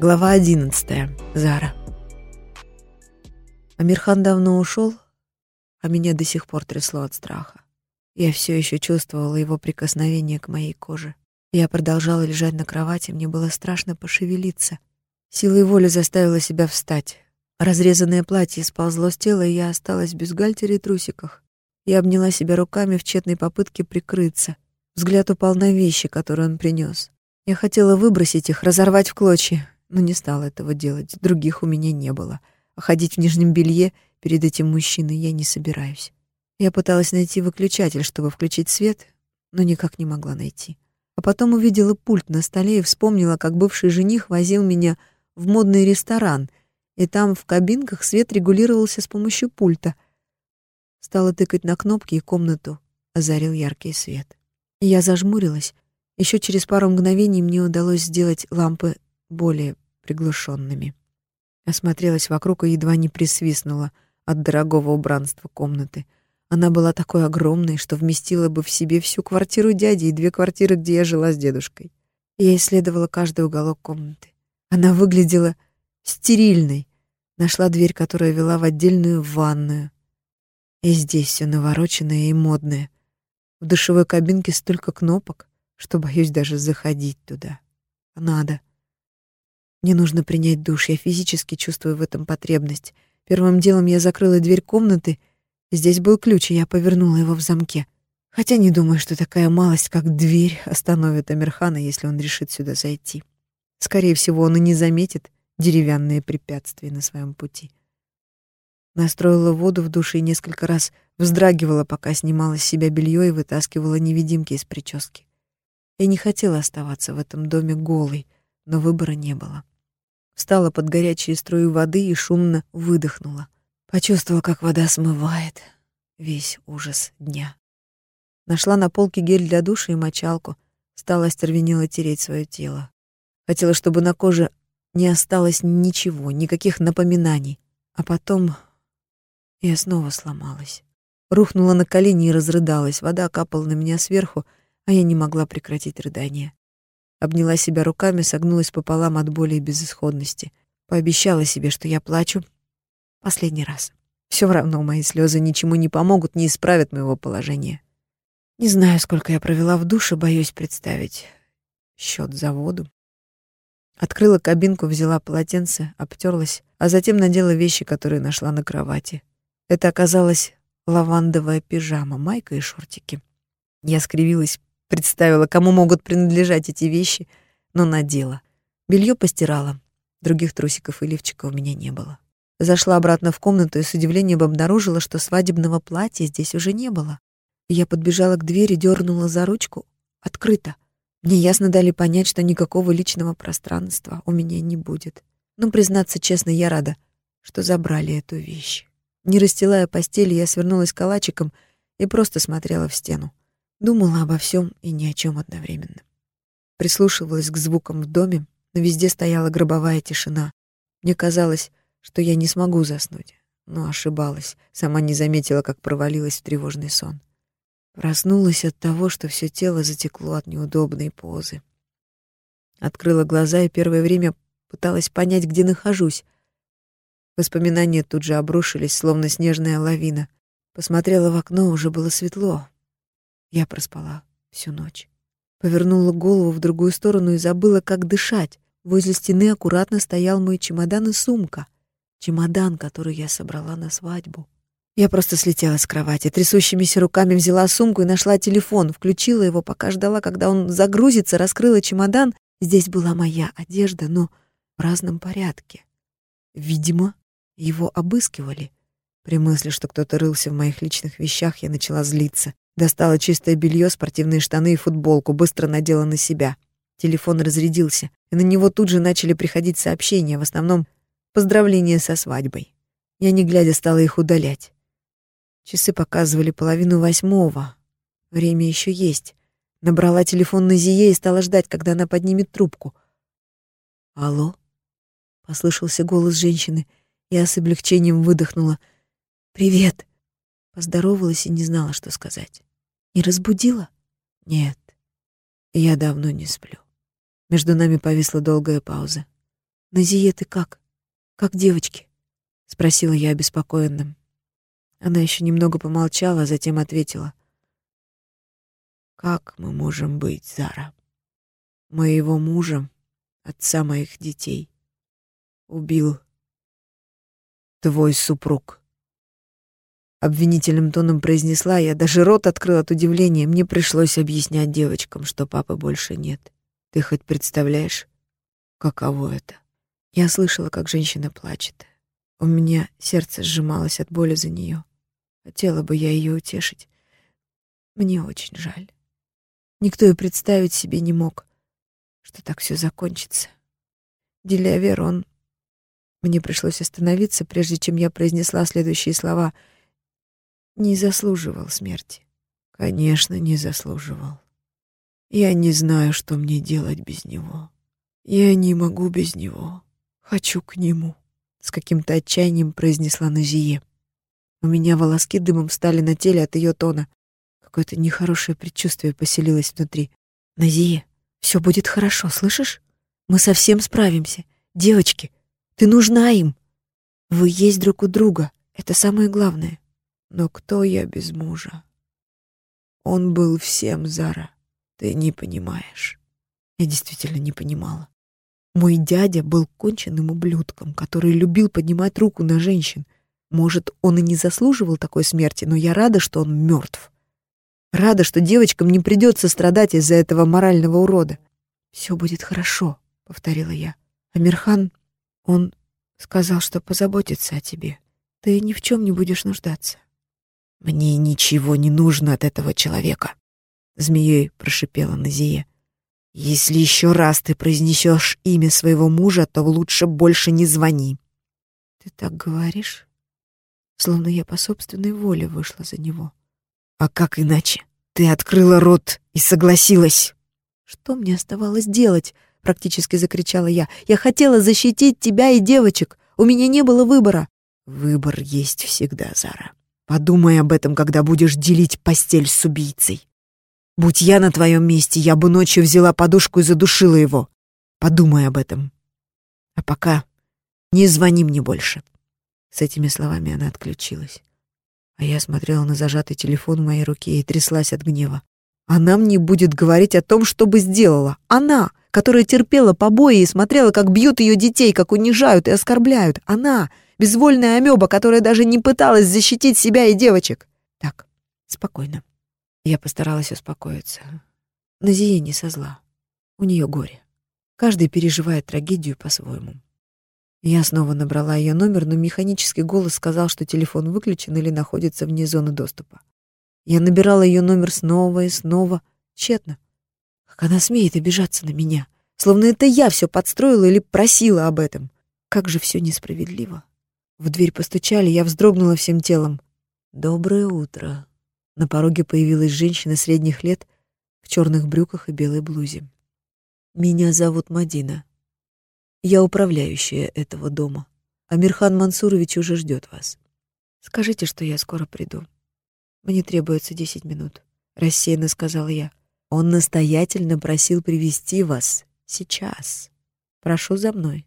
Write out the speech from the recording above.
Глава одиннадцатая. Зара. Амирхан давно ушел, а меня до сих пор трясло от страха. Я все еще чувствовала его прикосновение к моей коже. Я продолжала лежать на кровати, мне было страшно пошевелиться. Силой воли заставила себя встать. Разрезанное платье сползло с тела, и я осталась без гальтера и трусиках. Я обняла себя руками в тщетной попытке прикрыться. Взгляд упал на вещи, которые он принес. Я хотела выбросить их, разорвать в клочья, но не стала этого делать, других у меня не было. А ходить в нижнем белье перед этим мужчиной я не собираюсь. Я пыталась найти выключатель, чтобы включить свет, но никак не могла найти. А потом увидела пульт на столе и вспомнила, как бывший жених возил меня в модный ресторан, и там в кабинках свет регулировался с помощью пульта. Стала тыкать на кнопки, и комнату озарил яркий свет. Я зажмурилась. Еще через пару мгновений мне удалось сделать лампы более приглушенными. Осмотрелась вокруг и едва не присвистнула от дорогого убранства комнаты. Она была такой огромной, что вместила бы в себе всю квартиру дяди и две квартиры, где я жила с дедушкой. Я исследовала каждый уголок комнаты. Она выглядела стерильной. Нашла дверь, которая вела в отдельную ванную. И здесь все навороченное и модное. В душевой кабинке столько кнопок, что боюсь даже заходить туда. Надо. Мне нужно принять душ, я физически чувствую в этом потребность. Первым делом я закрыла дверь комнаты. Здесь был ключ, и я повернула его в замке. Хотя не думаю, что такая малость, как дверь, остановит Амирхана, если он решит сюда зайти. Скорее всего, он и не заметит деревянные препятствия на своем пути. Настроила воду в душе и несколько раз вздрагивала, пока снимала с себя белье и вытаскивала невидимки из прически. Я не хотела оставаться в этом доме голой, но выбора не было встала под горячие струи воды и шумно выдохнула. Почувствовала, как вода смывает весь ужас дня. Нашла на полке гель для душа и мочалку, стала остервенело тереть свое тело. Хотела, чтобы на коже не осталось ничего, никаких напоминаний. А потом я снова сломалась. Рухнула на колени и разрыдалась. Вода капала на меня сверху, а я не могла прекратить рыдание. Обняла себя руками, согнулась пополам от боли и безысходности. Пообещала себе, что я плачу последний раз. Все равно мои слезы ничему не помогут, не исправят моего положения. Не знаю, сколько я провела в душе, боюсь представить. Счет за воду. Открыла кабинку, взяла полотенце, обтерлась, а затем надела вещи, которые нашла на кровати. Это оказалась лавандовая пижама, майка и шортики. Я скривилась, Представила, кому могут принадлежать эти вещи, но надела. Белье постирала. Других трусиков и лифчика у меня не было. Зашла обратно в комнату и с удивлением обнаружила, что свадебного платья здесь уже не было. Я подбежала к двери, дернула за ручку. Открыто. Мне ясно дали понять, что никакого личного пространства у меня не будет. Но, признаться честно, я рада, что забрали эту вещь. Не расстилая постель, я свернулась калачиком и просто смотрела в стену. Думала обо всем и ни о чем одновременно. Прислушивалась к звукам в доме, но везде стояла гробовая тишина. Мне казалось, что я не смогу заснуть, но ошибалась, сама не заметила, как провалилась в тревожный сон. Проснулась от того, что все тело затекло от неудобной позы. Открыла глаза и первое время пыталась понять, где нахожусь. Воспоминания тут же обрушились, словно снежная лавина. Посмотрела в окно, уже было светло, я проспала всю ночь. Повернула голову в другую сторону и забыла, как дышать. Возле стены аккуратно стоял мой чемодан и сумка. Чемодан, который я собрала на свадьбу. Я просто слетела с кровати, трясущимися руками взяла сумку и нашла телефон, включила его, пока ждала, когда он загрузится, раскрыла чемодан. Здесь была моя одежда, но в разном порядке. Видимо, его обыскивали. При мысли, что кто-то рылся в моих личных вещах, я начала злиться. Достала чистое белье, спортивные штаны и футболку, быстро надела на себя. Телефон разрядился, и на него тут же начали приходить сообщения, в основном поздравления со свадьбой. Я, не глядя, стала их удалять. Часы показывали половину восьмого. Время еще есть. Набрала телефон на Зие и стала ждать, когда она поднимет трубку. «Алло?» — послышался голос женщины. Я с облегчением выдохнула. «Привет!» Поздоровалась и не знала, что сказать. Не разбудила? Нет. Я давно не сплю. Между нами повисла долгая пауза. «Назие, ты как? Как девочки?» — спросила я обеспокоенным. Она еще немного помолчала, а затем ответила. «Как мы можем быть, Зара? Моего мужа, отца моих детей, убил твой супруг». Обвинительным тоном произнесла я, даже рот открыл от удивления. Мне пришлось объяснять девочкам, что папы больше нет. Ты хоть представляешь, каково это? Я слышала, как женщина плачет. У меня сердце сжималось от боли за нее. Хотела бы я ее утешить. Мне очень жаль. Никто и представить себе не мог, что так все закончится. Делявер, он... Мне пришлось остановиться, прежде чем я произнесла следующие слова. Не заслуживал смерти. Конечно, не заслуживал. Я не знаю, что мне делать без него. Я не могу без него. Хочу к нему. С каким-то отчаянием произнесла Назие. У меня волоски дымом встали на теле от ее тона. Какое-то нехорошее предчувствие поселилось внутри. «Назие, все будет хорошо, слышишь? Мы совсем справимся. Девочки, ты нужна им. Вы есть друг у друга, это самое главное. Но кто я без мужа? Он был всем, Зара. Ты не понимаешь». Я действительно не понимала. Мой дядя был конченным ублюдком, который любил поднимать руку на женщин — может, он и не заслуживал такой смерти, но я рада, что он мертв. Рада, что девочкам не придется страдать из-за этого морального урода. «Все будет хорошо», — повторила я. Амирхан, он сказал, что позаботится о тебе. Ты ни в чем не будешь нуждаться. «Мне ничего не нужно от этого человека», — змеей прошипела Назия. «Если еще раз ты произнесешь имя своего мужа, то лучше больше не звони». «Ты так говоришь?» словно я по собственной воле вышла за него. «А как иначе? Ты открыла рот и согласилась!» «Что мне оставалось делать?» — практически закричала я. «Я хотела защитить тебя и девочек. У меня не было выбора». «Выбор есть всегда, Зара. Подумай об этом, когда будешь делить постель с убийцей. Будь я на твоем месте, я бы ночью взяла подушку и задушила его. Подумай об этом. А пока не звони мне больше». С этими словами она отключилась. А я смотрела на зажатый телефон в моей руке и тряслась от гнева. Она мне будет говорить о том, что бы сделала. Она, которая терпела побои и смотрела, как бьют ее детей, как унижают и оскорбляют. Она, безвольная амеба, которая даже не пыталась защитить себя и девочек. Так, спокойно. Я постаралась успокоиться. Назие не со зла. У нее горе. Каждый переживает трагедию по-своему. Я снова набрала ее номер, но механический голос сказал, что телефон выключен или находится вне зоны доступа. Я набирала ее номер снова и снова, тщетно. Как она смеет обижаться на меня? Словно это я все подстроила или просила об этом. Как же все несправедливо. В дверь постучали, я вздрогнула всем телом. «Доброе утро». На пороге появилась женщина средних лет в черных брюках и белой блузе. «Меня зовут Мадина. Я управляющая этого дома. Амирхан Мансурович уже ждет вас. Скажите, что я скоро приду. Мне требуется десять минут, рассеянно сказала я. Он настоятельно просил привести вас сейчас. Прошу за мной.